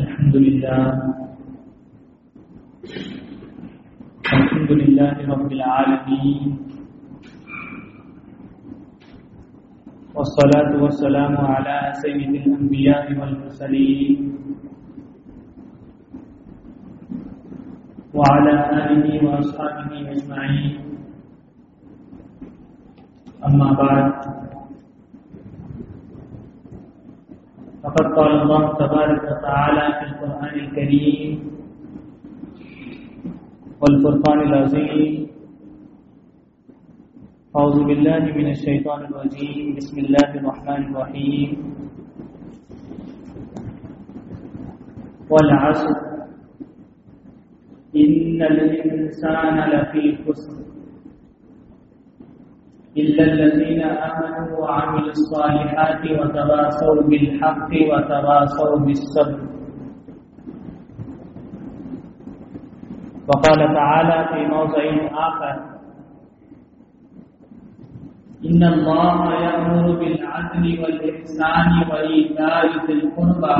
الحمد لله الحمد لله رب العالمين، والصلاة والسلام على سيد الأنبياء والمرسلين، وعلى آله وأصحابه أجمعين. أما بعد فقد قال الله تبارك وتعالى في القرآن الكريم والفرقان العظيم. أعوذ بالله من الشيطان الرجيم. بسم الله الرحمن الرحيم. والعصر. إن الإنسان لفي خسر. إلا الذين آمنوا وعملوا الصالحات وتواصوا بالحق وتواصوا بالصبر. وقال تعالى في موضع آخر إن الله يأمر بالعدل والإحسان وإيتاء ذي القربى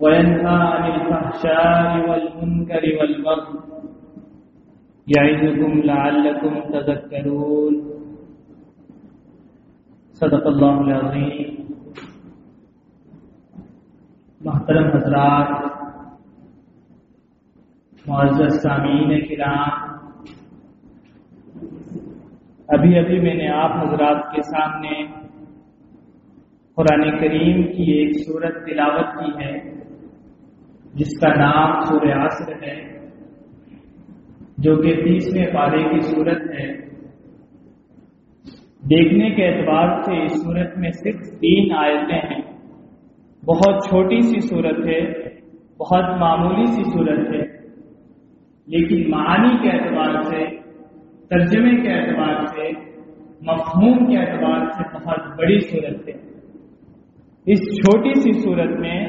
وينهى عن الفحشاء والمنكر والبغي يعظكم لعلكم تذكرون صدق اللہ العظیم. محترم حضرات، معزز سامعین کرام، ابھی ابھی میں نے آپ حضرات کے سامنے قرآن کریم کی ایک صورت تلاوت کی ہے، جس کا نام سورہ عصر ہے۔ جو کہ تیسویں پارے کی صورت ہے۔ دیکھنے کے اعتبار سے اس صورت میں صرف تین آیتیں ہیں۔ بہت چھوٹی سی صورت ہے، بہت معمولی سی صورت ہے۔ لیکن معانی کے اعتبار سے، ترجمے کے اعتبار سے، مفہوم کے اعتبار سے بہت بڑی صورت ہے۔ اس چھوٹی سی صورت میں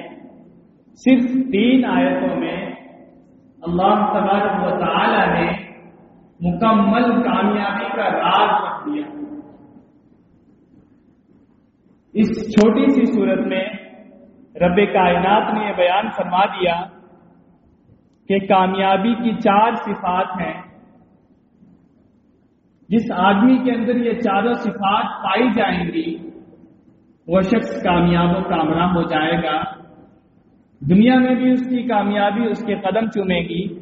صرف تین آیتوں میں اللہ تبارک و تعالی نے مکمل کامیابی کا راز رکھ دیا۔ اس چھوٹی سی صورت میں رب کائنات نے یہ بیان فرما دیا کہ کامیابی کی چار صفات ہیں۔ جس آدمی کے اندر یہ چاروں صفات پائی جائیں گی، وہ شخص کامیاب و کامرام ہو جائے گا۔ دنیا میں بھی اس کی کامیابی، اس کے قدم چومے گی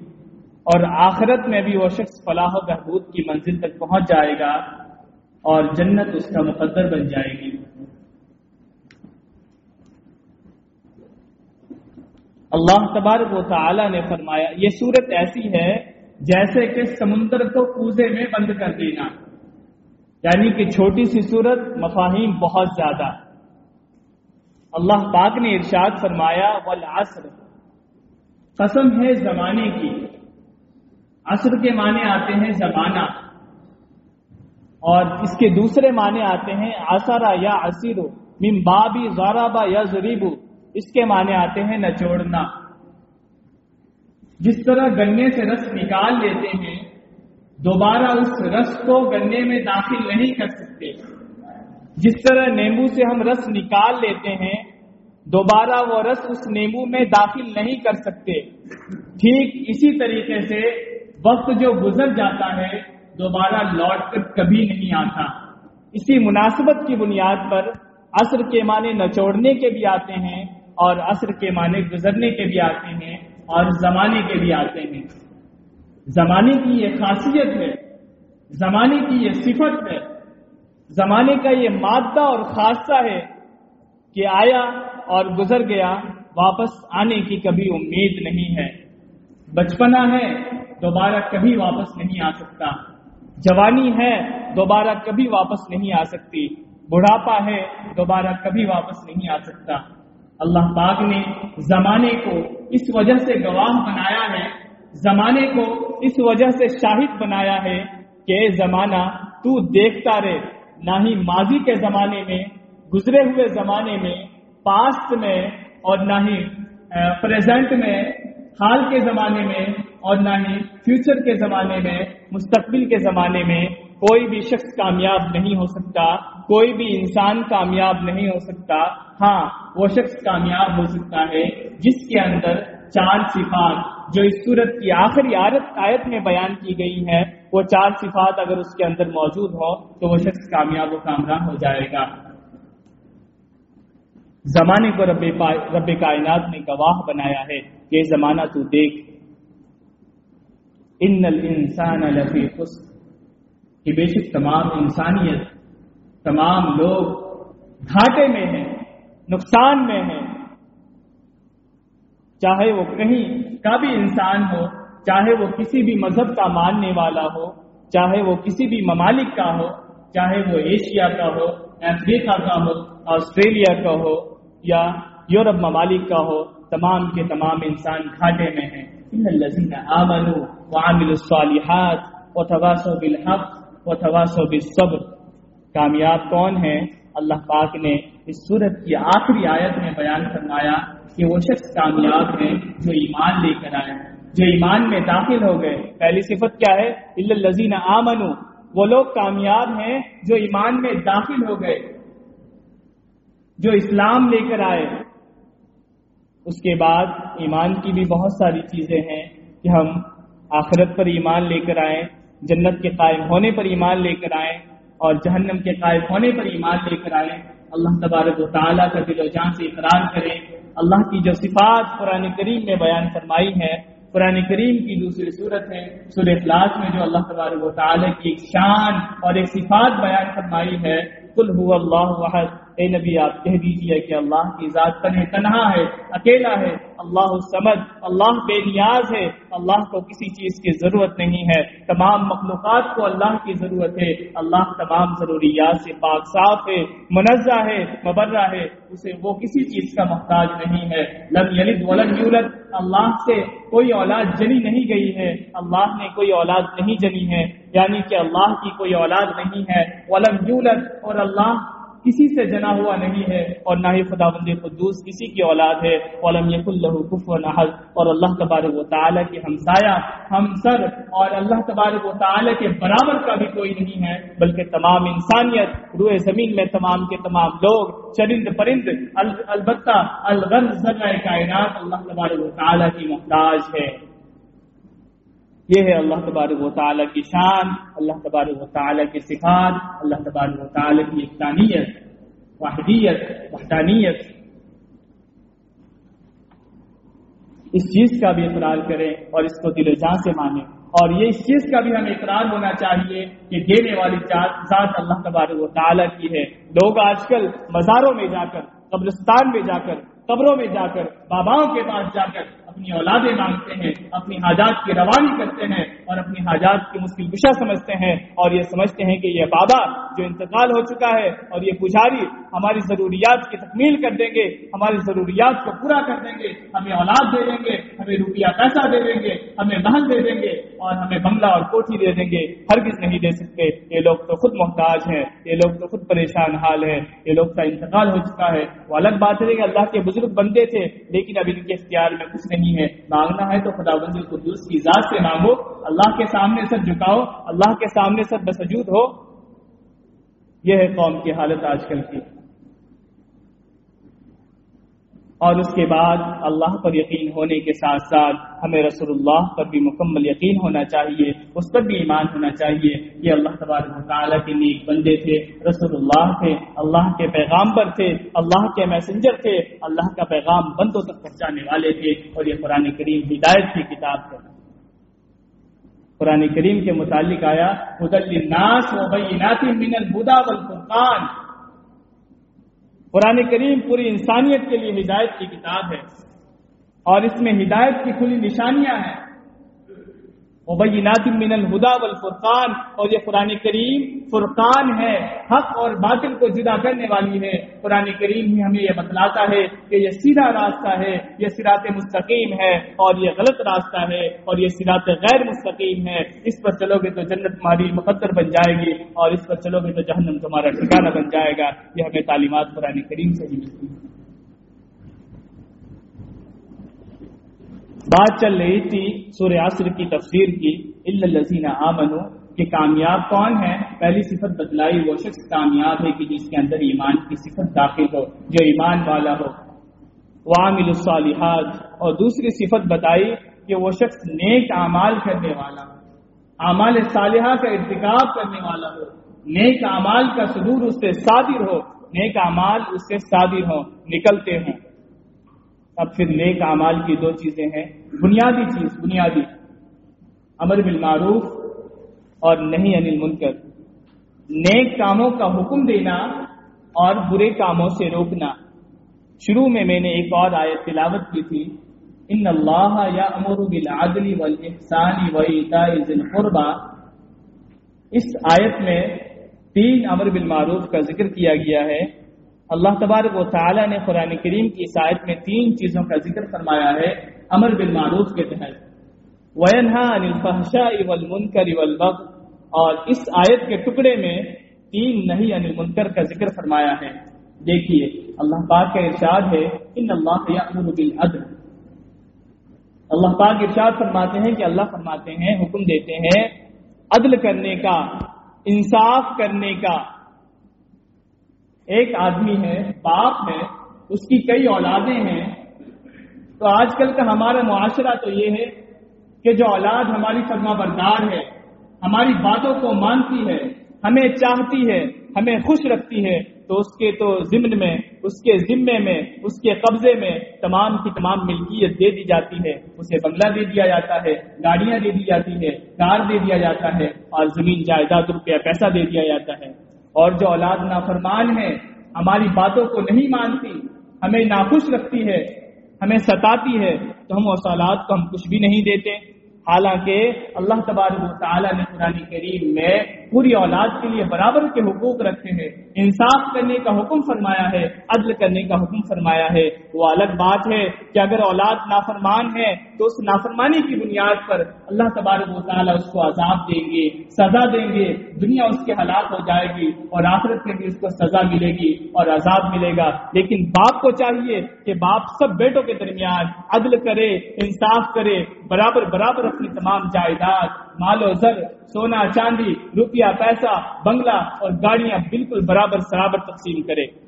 اور آخرت میں بھی وہ شخص فلاح و بہبود کی منزل تک پہنچ جائے گا اور جنت اس کا مقدر بن جائے گی۔ اللہ تبارک و تعالی نے فرمایا، یہ صورت ایسی ہے جیسے کہ سمندر کو کوزے میں بند کر دینا۔ یعنی کہ چھوٹی سی صورت مفاہیم بہت زیادہ۔ اللہ پاک نے ارشاد فرمایا، والعصر۔ قسم ہے زمانے کی۔ عصر کے معنی آتے ہیں زمانہ۔ اور اس کے دوسرے معنی آتے ہیں آسارا یا اسیر من بابی زارابا یا زریبو اس کے معنی آتے ہیں نچوڑنا۔ جس طرح گنے سے رس نکال لیتے ہیں، دوبارہ اس رس کو گنے میں داخل نہیں کر سکتے۔ جس طرح نیمبو سے ہم رس نکال لیتے ہیں، دوبارہ وہ رس اس نیمبو میں داخل نہیں کر سکتے۔ ٹھیک اسی طریقے سے وقت جو گزر جاتا ہے، دوبارہ لوٹ کر کبھی نہیں آتا۔ اسی مناسبت کی بنیاد پر عصر کے معنی نچوڑنے کے بھی آتے ہیں اور عصر کے معنی گزرنے کے بھی آتے ہیں اور زمانے کے بھی آتے ہیں۔ زمانے کی یہ خاصیت ہے، زمانے کی یہ صفت ہے۔ زمانے کا یہ مادہ اور خاصہ ہے کہ آیا اور گزر گیا، واپس آنے کی کبھی امید نہیں ہے۔ بچپنا ہے، دوبارہ کبھی واپس نہیں آ سکتا۔ جوانی ہے، دوبارہ کبھی واپس نہیں آ سکتی۔ بڑھاپا ہے، دوبارہ کبھی واپس نہیں آ سکتا۔ اللہ پاک نے زمانے کو اس وجہ سے گواہ بنایا ہے، زمانے کو اس وجہ سے شاہد بنایا ہے کہ زمانہ تو دیکھتا رہے نہ ہی ماضی کے زمانے میں، گزرے ہوئے زمانے میں پاسٹ میں اور نہ ہی پریزنٹ میں، حال کے زمانے میں اور نہ ہی فیوچر کے زمانے میں، مستقبل کے زمانے میں کوئی بھی شخص کامیاب نہیں ہو سکتا، کوئی بھی انسان کامیاب نہیں ہو سکتا۔ ہاں وہ شخص کامیاب ہو سکتا ہے جس کے اندر چار صفات جو اس صورت کی آخری عادت آیت میں بیان کی گئی ہے، وہ چار صفات اگر اس کے اندر موجود ہو تو وہ شخص کامیاب و کامران ہو جائے گا۔ زمانے کو رب رب کائنات نے گواہ بنایا ہے کہ زمانہ تو دیکھ۔ ان الانسان لفی خسر۔ کہ بے شک تمام انسانیت، تمام لوگ گھاٹے میں ہیں، نقصان میں ہیں۔ چاہے وہ کہیں کا بھی انسان ہو، چاہے وہ کسی بھی مذہب کا ماننے والا ہو، چاہے وہ کسی بھی ممالک کا ہو، چاہے وہ ایشیا کا ہو، افریقہ کا ہو، آسٹریلیا کا ہو یا یورپ ممالک کا ہو، تمام کے تمام انسان گھاٹے میں ہیں۔ آمنوا وعملوا الصالحات وتواصوا بالحق وتواصوا بالصبر۔ کامیاب کون ہے اللہ پاک نے اس صورت کی آخری آیت میں بیان فرمایا کہ وہ شخص کامیاب ہے جو ایمان لے کر آئے جو ایمان میں داخل ہو گئے۔ پہلی صفت کیا ہے؟ الزین آمنو وہ لوگ کامیاب ہیں جو ایمان میں داخل ہو گئے، جو اسلام لے کر آئے۔ اس کے بعد ایمان کی بھی بہت ساری چیزیں ہیں کہ ہم آخرت پر ایمان لے کر آئیں، جنت کے قائم ہونے پر ایمان لے کر آئیں اور جہنم کے قائم ہونے پر ایمان لے کر آئیں۔ اللہ تبارک و تعالیٰ کا دل و جان سے اقرار کریں۔ اللہ کی جو صفات قرآن کریم میں بیان فرمائی ہے قرآن کریم کی دوسری صورت ہے، سورہ اخلاص میں جو اللہ تبارک و تعالیٰ کی ایک شان اور ایک صفات بیان فرمائی ہے کل ہو اللہ وحد۔ اے نبی، آپ کہہ دیجیے کہ اللہ کی ذات تنہ تنہا ہے، اکیلا ہے، اللہ سمجھ اللہ بے نیاز ہے، اللہ کو کسی چیز کی ضرورت نہیں ہے۔ تمام مخلوقات کو اللہ کی ضرورت ہے۔ اللہ تمام ضروریات سے پاک صاف ہے، منزہ ہے، مبرہ ہے، اسے وہ کسی چیز کا محتاج نہیں ہے۔ لم یلد ولم یولد، اللہ سے کوئی اولاد جنی نہیں گئی ہے۔ اللہ نے کوئی اولاد نہیں جنی ہے یعنی کہ اللہ کی کوئی اولاد نہیں ہے۔ ولم یولد اور اللہ کسی سے جنا ہوا نہیں ہے اور نہ ہی خدا بند قدوس کسی کی اولاد ہے علم یق اللہ کف و نحل اور اللہ تبارک و تعالیٰ کے ہمسایہ ہم سر اور اللہ تبارک و تعالیٰ کے برابر کا بھی کوئی نہیں ہے، بلکہ تمام انسانیت، روئے زمین میں تمام کے تمام لوگ، چرند پرند البتہ الغرض ذرہ کائنات اللہ تبارک و تعالیٰ کی محتاج ہے۔ یہ ہے اللہ تبارک و تعالیٰ کی شان، اللہ تبارک و تعالیٰ کی صفات، اللہ تبارک و تعالیٰ کی اقتانیت واحدیت، وحدانیت۔ اس چیز کا بھی اقرار کریں اور اس کو دل جان سے مانیں۔ اور یہ اس چیز کا بھی ہمیں اقرار ہونا چاہیے کہ دینے والی ذات اللہ تبارک و تعالیٰ کی ہے۔ لوگ آج کل مزاروں میں جا کر، قبرستان میں جا کر، قبروں میں جا کر، باباؤں کے پاس جا کر اپنی اولادیں مانگتے ہیں اپنی حاجات کی روانی کرتے ہیں اور اپنی حاجات کی مشکل گشا سمجھتے ہیں اور یہ سمجھتے ہیں کہ یہ بابا جو انتقال ہو چکا ہے اور یہ پجاری ہماری ضروریات کی تکمیل کر دیں گے، ہماری ضروریات کو پورا کر دیں گے، ہمیں اولاد دے دیں گے، ہمیں روپیہ پیسہ دے دیں گے، ہمیں محل دے دیں گے اور ہمیں بنگلہ اور کوٹھی دے دیں گے۔ ہرگز نہیں دے سکتے۔ یہ لوگ تو خود محتاج ہیں، یہ لوگ تو خود پریشان حال ہے یہ لوگ کا انتقال ہو چکا ہے۔ وہ الگ بات ہے کہ اللہ کے بزرگ بندے تھے، لیکن اب ان کے اختیار میں کچھ نہیں نہیں ہے۔ مانگنا ہے تو خدا بند القدوس کی ذات سے مانگو، اللہ اللہ کے سامنے سب جھکاؤ، اللہ کے سامنے سب بسجود ہو۔ یہ ہے قوم کی حالت آج کل کی۔ اور اس کے بعد اللہ پر یقین ہونے کے ساتھ ساتھ ہمیں رسول اللہ پر بھی مکمل یقین ہونا چاہیے، اس پر بھی ایمان ہونا چاہیے۔ یہ اللہ تبارک تعالیٰ کے نیک بندے تھے، رسول اللہ تھے، اللہ کے پیغام پر تھے، اللہ کے میسنجر تھے، اللہ کا پیغام بندوں تک پہنچانے والے تھے۔ اور یہ قرآن کریم ہدایت کی کتاب ہے۔ قرآن کریم کے متعلق آیا الناس و من البدا والفرقان قرآن کریم پوری انسانیت کے لیے ہدایت کی کتاب ہے اور اس میں ہدایت کی کھلی نشانیاں ہیں۔ مبینات من الہدا والفرقان۔ اور یہ قرآن کریم فرقان ہے، حق اور باطل کو جدا کرنے والی ہے۔ قرآن کریم ہی ہمیں یہ بتلاتا ہے کہ یہ سیدھا راستہ ہے، یہ سرات مستقیم ہے اور یہ غلط راستہ ہے اور یہ سرات غیر مستقیم ہے۔ اس پر چلو گے تو جنت تمہاری مقدر بن جائے گی اور اس پر چلو گے تو جہنم تمہارا ٹھکانہ بن جائے گا۔ یہ ہمیں تعلیمات قرآن کریم سے ہی ملتی ہے بات چل رہی تھی سورہ عصر کی تفسیر کی الزین آمنو کہ کامیاب کون ہے پہلی صفت بتلائی وہ شخص کامیاب ہے کہ جس کے اندر ایمان کی صفت داخل ہو، جو ایمان والا ہو۔ وامل الصالحات۔ اور دوسری صفت بتائی کہ وہ شخص نیک اعمال کرنے والا ہو۔ اعمال صالحہ کا ارتکاب کرنے والا ہو۔ نیک اعمال کا صدور اس سے صادر ہو۔ نیک اعمال اس سے صادر ہو نکلتے ہوں۔ اب پھر نیک اعمال کی دو چیزیں ہیں۔ بنیادی چیز، بنیادی۔ امر بالمعروف اور نہیں انل منکر نیک کاموں کا حکم دینا اور برے کاموں سے روکنا۔ شروع میں میں نے ایک اور آیت تلاوت کی تھی۔ ان اللہ یا امر بالعدل والحسان ویتا القربہ۔ اس آیت میں تین امر بالمعروف کا ذکر کیا گیا ہے۔ اللہ تبارک و تعالی نے قرآن کریم کی اس آیت میں تین چیزوں کا ذکر فرمایا ہے، امر بالمعروف کے تحت۔ وینہا عن الفحشاء والمنکر والبغ اور اس آیت کے ٹکڑے میں تین نہیں عن المنکر کا ذکر فرمایا ہے۔ دیکھیے، اللہ پاک کا ارشاد ہے ان اللہ یامر بالعدل۔ اللہ پاک ارشاد فرماتے ہیں کہ اللہ فرماتے ہیں، حکم دیتے ہیں، عدل کرنے کا، انصاف کرنے کا۔ ایک آدمی ہے، باپ ہے، اس کی کئی اولادیں ہیں۔ تو آج کل کا ہمارا معاشرہ تو یہ ہے کہ جو اولاد ہماری فرما بردار ہے، ہماری باتوں کو مانتی ہے، ہمیں چاہتی ہے، ہمیں خوش رکھتی ہے، تو اس کے تو ضمن میں، اس کے ذمے میں، اس کے قبضے میں تمام کی تمام ملکیت دے دی جاتی ہے۔ اسے بنگلہ دے دیا جاتا ہے، گاڑیاں دے دی جاتی ہے کار دے دیا جاتا ہے اور زمین جائیداد روپیہ پیسہ دے دیا جاتا ہے۔ اور جو اولاد نافرمان ہے، ہماری باتوں کو نہیں مانتی، ہمیں ناخوش رکھتی ہے، ہمیں ستاتی ہے، تو ہم اس اولاد کو ہم کچھ بھی نہیں دیتے۔ حالانکہ اللہ تبارک و تعالیٰ نے قرآن کریم میں پوری اولاد کے لیے برابر کے حقوق رکھے ہیں۔ انصاف کرنے کا حکم فرمایا ہے، عدل کرنے کا حکم فرمایا ہے۔ وہ الگ بات ہے کہ اگر اولاد نافرمان ہے تو اس نافرمانی کی بنیاد پر اللہ تبارک و تعالیٰ اس کو عذاب دیں گے، سزا دیں گے۔ دنیا اس کے ہلاک ہو جائے گی اور آخرت میں بھی اس کو سزا ملے گی اور عذاب ملے گا۔ لیکن باپ کو چاہیے کہ باپ سب بیٹوں کے درمیان عدل کرے، انصاف کرے، برابر برابر اپنی تمام جائیداد، مال و زر، سونا، چاندی، روپیہ، پیسہ، بنگلہ اور گاڑیاں بالکل برابر برابر تقسیم کرے۔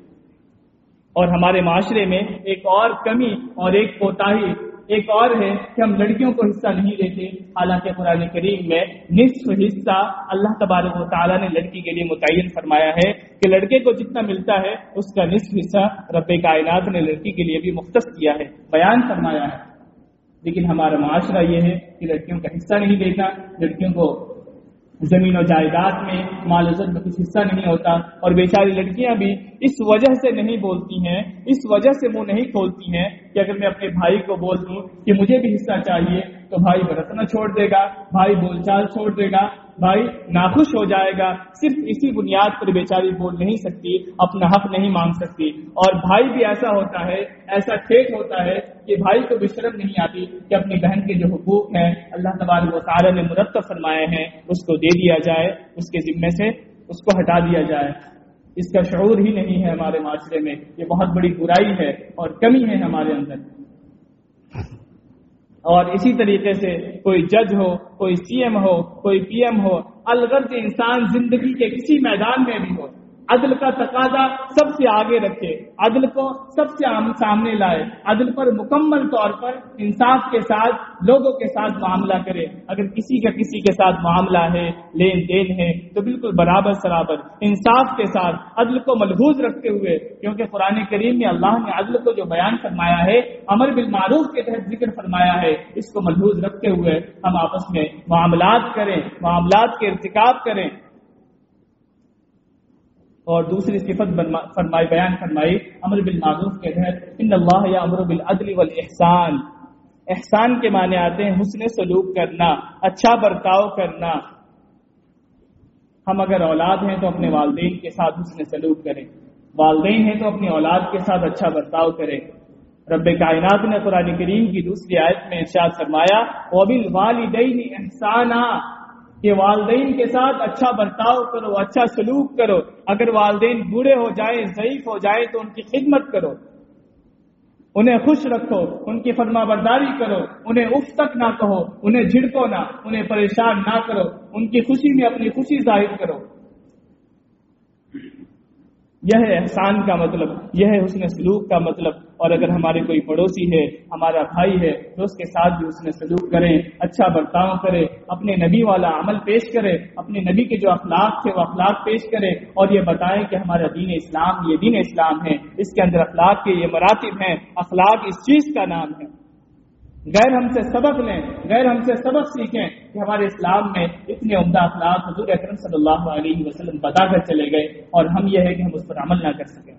اور ہمارے معاشرے میں ایک اور کمی اور ایک کوتاہی، ایک اور ہے کہ ہم لڑکیوں کو حصہ نہیں دیتے حالانکہ قرآن کریم میں نصف حصہ اللہ تبارک و تعالیٰ نے لڑکی کے لیے متعین فرمایا ہے کہ لڑکے کو جتنا ملتا ہے، اس کا نصف حصہ رب کائنات نے لڑکی کے لیے بھی مختص کیا ہے، بیان فرمایا ہے۔ لیکن ہمارا معاشرہ یہ ہے کہ لڑکیوں کا حصہ نہیں دیتا، لڑکیوں کو زمین و جائیداد میں مال عزت میں کچھ حصہ نہیں ہوتا اور بیچاری لڑکیاں بھی اس وجہ سے نہیں بولتی ہیں، اس وجہ سے منہ نہیں کھولتی ہیں کہ اگر میں اپنے بھائی کو بول دوں کہ مجھے بھی حصہ چاہیے تو بھائی برتنا چھوڑ دے گا، بھائی بول چال چھوڑ دے گا۔ بھائی ناخوش ہو جائے گا، صرف اسی بنیاد پر بیچاری بول نہیں سکتی، اپنا حق نہیں مانگ سکتی۔ اور بھائی بھی ایسا ہوتا ہے، ایسا ٹھیک ہوتا ہے کہ بھائی کو بھی شرم نہیں آتی کہ اپنی بہن کے جو حقوق ہیں، اللہ تبارک و تعالی نے مرتب فرمائے ہیں، اس کو دے دیا جائے، اس کے ذمے سے اس کو ہٹا دیا جائے۔ اس کا شعور ہی نہیں ہے ہمارے معاشرے میں، یہ بہت بڑی برائی ہے اور کمی ہے ہمارے اندر۔ اور اسی طریقے سے کوئی جج ہو، کوئی سی ایم ہو، کوئی پی ایم ہو، الغرض انسان زندگی کے کسی میدان میں بھی ہو۔ عدل کا تقاضا سب سے آگے رکھے، عدل کو سب سے سامنے لائے، عدل پر مکمل طور پر انصاف کے ساتھ، لوگوں کے ساتھ معاملہ کرے۔ اگر کسی کا کسی کے ساتھ معاملہ ہے، لین دین ہے، تو بالکل برابر سرابر۔ انصاف کے ساتھ عدل کو ملحوظ رکھتے ہوئے، کیونکہ قرآن کریم میں اللہ نے عدل کو جو بیان فرمایا ہے، امر بالمعروف کے تحت ذکر فرمایا ہے، اس کو ملحوظ رکھتے ہوئے ہم آپس میں معاملات کریں، معاملات کے ارتکاب کریں۔ اور دوسری صفت فرمائی، بیان فرمائی، امر بالمعروف کے تحت، ان اللہ یا امر بالعدل والاحسان۔ احسان کے معنی آتے ہیں حسن سلوک کرنا اچھا برتاؤ کرنا۔ ہم اگر اولاد ہیں تو اپنے والدین کے ساتھ حسن سلوک کریں۔ والدین ہیں تو اپنی اولاد کے ساتھ اچھا برتاؤ کریں۔ رب کائنات نے قرآن کریم کی دوسری آیت میں ارشاد فرمایا، وَبِالْوَالِدَيْنِ احسانہ کہ والدین کے ساتھ اچھا برتاؤ کرو اچھا سلوک کرو۔ اگر والدین بوڑھے ہو جائیں، ضعیف ہو جائیں تو ان کی خدمت کرو۔ انہیں خوش رکھو، ان کی فرما برداری کرو۔ انہیں اف تک نہ کہو، انہیں جھڑکو نہ، انہیں پریشان نہ کرو۔ ان کی خوشی میں اپنی خوشی ظاہر کرو۔ یہ ہے احسان کا مطلب یہ ہے حسن سلوک کا مطلب۔ اور اگر ہمارے کوئی پڑوسی ہے، ہمارا بھائی ہے تو اس کے ساتھ بھی حسن سلوک کریں اچھا برتاؤ کرے اپنے نبی والا عمل پیش کرے اپنے نبی کے جو اخلاق تھے وہ اخلاق پیش کرے اور یہ بتائیں کہ ہمارا دین اسلام، یہ دین اسلام ہے۔ اس کے اندر اخلاق کے یہ مراتب ہیں۔ اخلاق اس چیز کا نام ہے۔ غیر ہم سے سبق لیں، غیر ہم سے سبق سیکھیں کہ ہمارے اسلام میں اتنے عمدہ اخلاق حضور اکرم صلی اللہ علیہ وسلم بتا کر چلے گئے اور ہم یہ ہے کہ ہم اس پر عمل نہ کر سکیں۔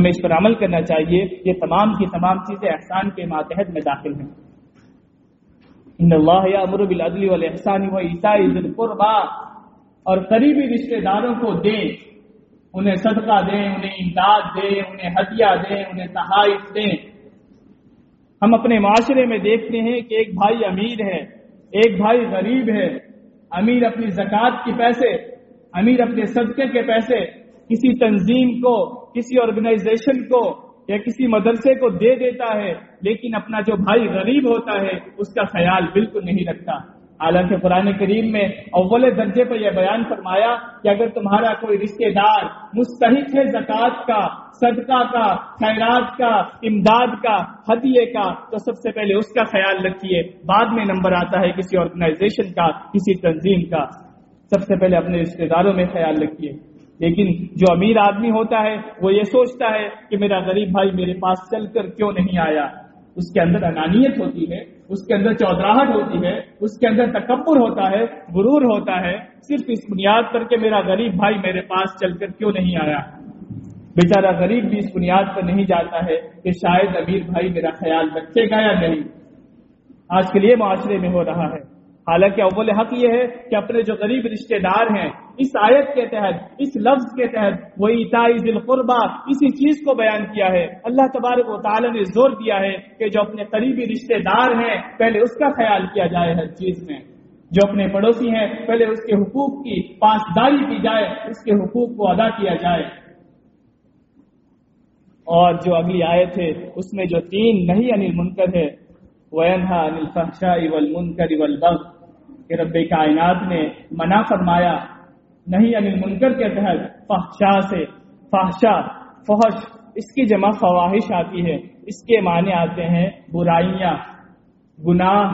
ہمیں اس پر عمل کرنا چاہیے۔ یہ تمام کی تمام چیزیں احسان کے ماتحت میں داخل ہیں۔ ان اللہ امر بالعدل والاحسان و عیسائی القربا اور قریبی رشتہ داروں کو دیں۔ انہیں صدقہ دیں، انہیں امداد دیں، انہیں ہدیہ دیں، انہیں تحائف دیں۔ ہم اپنے معاشرے میں دیکھتے ہیں کہ ایک بھائی امیر ہے، ایک بھائی غریب ہے۔ امیر اپنی زکوٰۃ کے پیسے، امیر اپنے صدقے کے پیسے۔ کسی تنظیم کو، کسی آرگنائزیشن کو یا کسی مدرسے کو دے دیتا ہے، لیکن اپنا جو بھائی غریب ہوتا ہے، اس کا خیال بالکل نہیں رکھتا۔ حالانکہ قرآن کریم میں اول درجے پر یہ بیان فرمایا کہ اگر تمہارا کوئی رشتہ دار مستحق ہے زکوٰۃ کا، صدقہ کا، خیرات کا، امداد کا، ہدیے کا، تو سب سے پہلے اس کا خیال رکھیے۔ بعد میں نمبر آتا ہے کسی آرگنائزیشن کا، کسی تنظیم کا۔ سب سے پہلے اپنے رشتہ داروں میں خیال رکھیے۔ لیکن جو امیر آدمی ہوتا ہے، وہ یہ سوچتا ہے کہ میرا غریب بھائی میرے پاس چل کر کیوں نہیں آیا؟ اس کے اندر انانیت ہوتی ہے، اس کے اندر چودراہٹ ہوتی ہے، اس کے اندر تکبر ہوتا ہے، غرور ہوتا ہے، صرف اس بنیاد پر کہ میرا غریب بھائی میرے پاس چل کر کیوں نہیں آیا؟ بیچارہ غریب بھی اس بنیاد پر نہیں جاتا ہے کہ شاید امیر بھائی میرا خیال رکھے گا یا نہیں۔ آج کے لیے معاشرے میں ہو رہا ہے۔ حالانکہ اول حق یہ ہے کہ اپنے جو غریب رشتہ دار ہیں، اس آیت کے تحت، اس لفظ کے تحت وہ ذیل قربا اسی چیز کو بیان کیا ہے۔ اللہ تبارک و تعالی نے زور دیا ہے کہ جو اپنے قریبی رشتہ دار ہیں، پہلے اس کا خیال کیا جائے ہر چیز میں۔ جو اپنے پڑوسی ہیں، پہلے اس کے حقوق کی پاسداری کی جائے، اس کے حقوق کو ادا کیا جائے۔ اور جو اگلی آیت ہے، اس میں جو تین نہیں انل منکر ہے کہ رب کائنات نے منع فرمایا، نہیں انل منکر کے تحت فحشا سے فحشا فحش، اس کی جمع فواہش آتی ہے، اس کے معنی آتے ہیں برائیاں، گناہ،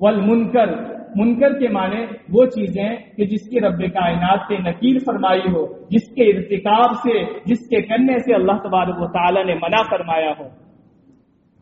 والمنکر، منکر کے معنی وہ چیزیں کہ جس کی رب کائنات سے نکیر فرمائی ہو، جس کے ارتکاب سے، جس کے کرنے سے اللہ تبارک و تعالی نے منع فرمایا ہو۔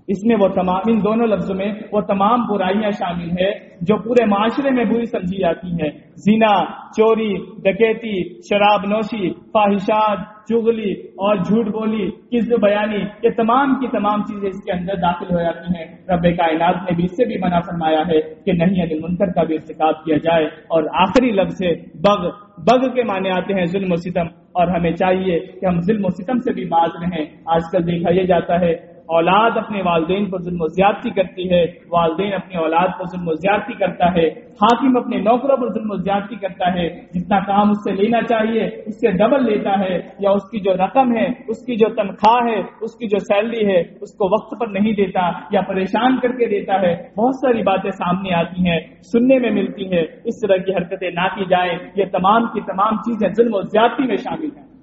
اس میں وہ تمام ان دونوں لفظوں میں وہ تمام برائیاں شامل ہے جو پورے معاشرے میں بری سمجھی جاتی ہیں۔ زنا، چوری، ڈکیتی، شراب نوشی خواہشات چگلی اور جھوٹ بولی کس بیانی، یہ تمام کی تمام چیزیں اس کے اندر داخل ہو جاتی ہیں۔ رب کائنات نے بھی اس سے بھی منع فرمایا ہے کہ نہیں، علی منکر کا بھی ارتکاب کیا جائے۔ اور آخری لفظ ہے بغ۔ بغ کے معنی آتے ہیں ظلم و ستم۔ اور ہمیں چاہیے کہ ہم ظلم و ستم سے بھی باز رہیں۔ آج کل دیکھا یہ جاتا ہے اولاد اپنے والدین پر ظلم و زیادتی کرتی ہے، والدین اپنے اولاد پر ظلم و زیادتی کرتا ہے، حاکم اپنے نوکروں پر ظلم و زیادتی کرتا ہے، جتنا کام اس سے لینا چاہیے، اس سے ڈبل لیتا ہے، یا اس کی جو رقم ہے، اس کی جو تنخواہ ہے، اس کی جو سیلری ہے، اس کو وقت پر نہیں دیتا یا پریشان کر کے دیتا ہے۔ بہت ساری باتیں سامنے آتی ہیں، سننے میں ملتی ہے اس طرح کی حرکتیں نہ کی جائیں، یہ تمام کی تمام چیزیں ظلم و زیادتی میں شامل ہیں۔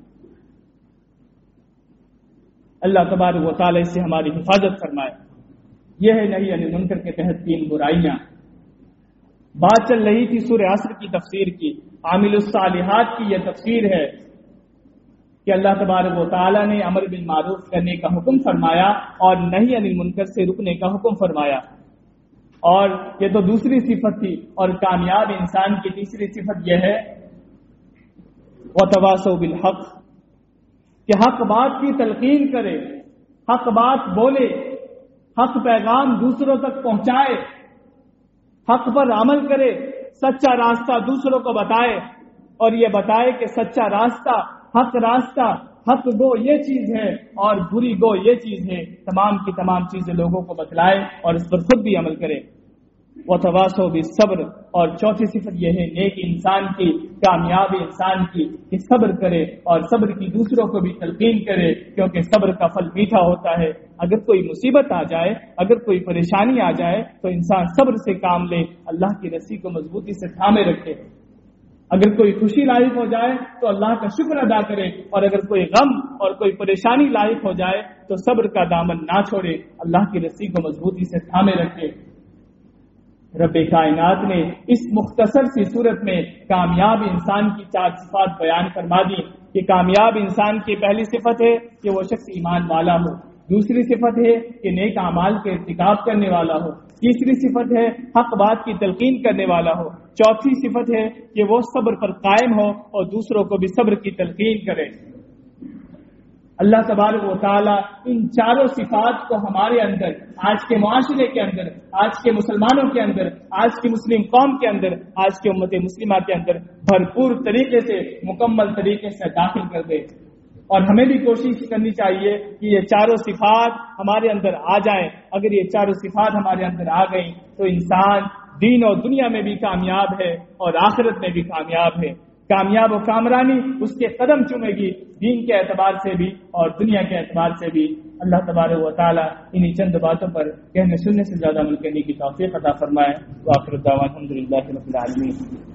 اللہ تبارک و تعالی سے ہماری حفاظت فرمائے۔ یہ ہے نہیں علی منکر کے تحت تین برائیاں۔ بات چل رہی تھی سورہ عصر کی تفسیر کی۔ عامل الصالحات کی یہ تفسیر ہے کہ اللہ تبارک و تعالیٰ نے امر بن معروف کرنے کا حکم فرمایا اور نہیں علی منکر سے رکنے کا حکم فرمایا۔ اور یہ تو دوسری صفت تھی اور کامیاب انسان کی تیسری صفت یہ ہے۔ وہ تباس بالحق۔ کہ حق بات کی تلقین کرے، حق بات بولے، حق پیغام دوسروں تک پہنچائے، حق پر عمل کرے، سچا راستہ دوسروں کو بتائے، اور یہ بتائے کہ سچا راستہ، حق راستہ، حق گو یہ چیز ہے اور بری گو یہ چیز ہے، تمام کی تمام چیزیں لوگوں کو بتلائے اور اس پر خود بھی عمل کرے۔ وہ تواسو بھی صبر اور چوتھی صفت یہ ہے، نیک انسان کی، کامیاب انسان کی، کہ صبر کرے اور صبر کی دوسروں کو بھی تلقین کرے، کیونکہ صبر کا پھل میٹھا ہوتا ہے۔ اگر کوئی مصیبت آ جائے، اگر کوئی پریشانی آ جائے، تو انسان صبر سے کام لے، اللہ کی رسی کو مضبوطی سے تھامے رکھے۔ اگر کوئی خوشی لائق ہو جائے، تو اللہ کا شکر ادا کرے۔ اور اگر کوئی غم اور کوئی پریشانی لائق ہو جائے، تو صبر کا دامن نہ چھوڑے، اللہ کی رسی کو مضبوطی سے تھامے رکھے۔ رب کائنات نے اس مختصر سی صورت میں کامیاب انسان کی چار صفات بیان فرما دی کہ کامیاب انسان کی پہلی صفت ہے کہ وہ شخص ایمان والا ہو، دوسری صفت ہے کہ نیک اعمال کے ارتکاب کرنے والا ہو، تیسری صفت ہے حق بات کی تلقین کرنے والا ہو، چوتھی صفت ہے کہ وہ صبر پر قائم ہو اور دوسروں کو بھی صبر کی تلقین کرے۔ اللہ تبارک و تعالیٰ ان چاروں صفات کو ہمارے اندر، آج کے معاشرے کے اندر، آج کے مسلمانوں کے اندر، آج کی مسلم قوم کے اندر، آج کے امت مسلمہ کے اندر بھرپور طریقے سے، مکمل طریقے سے داخل کر دے اور ہمیں بھی کوشش کرنی چاہیے کہ یہ چاروں صفات ہمارے اندر آ جائیں۔ اگر یہ چاروں صفات ہمارے اندر آ گئیں تو انسان دین اور دنیا میں بھی کامیاب ہے اور آخرت میں بھی کامیاب ہے۔ کامیاب و کامرانی اس کے قدم چومے گی، دین کے اعتبار سے بھی اور دنیا کے اعتبار سے بھی۔ اللہ تبارک و تعالیٰ انہی چند باتوں پر کہنے سننے سے زیادہ ملک کی توفیق عطا فرمائے۔ تو آخر الحمد للہ رب العالمین۔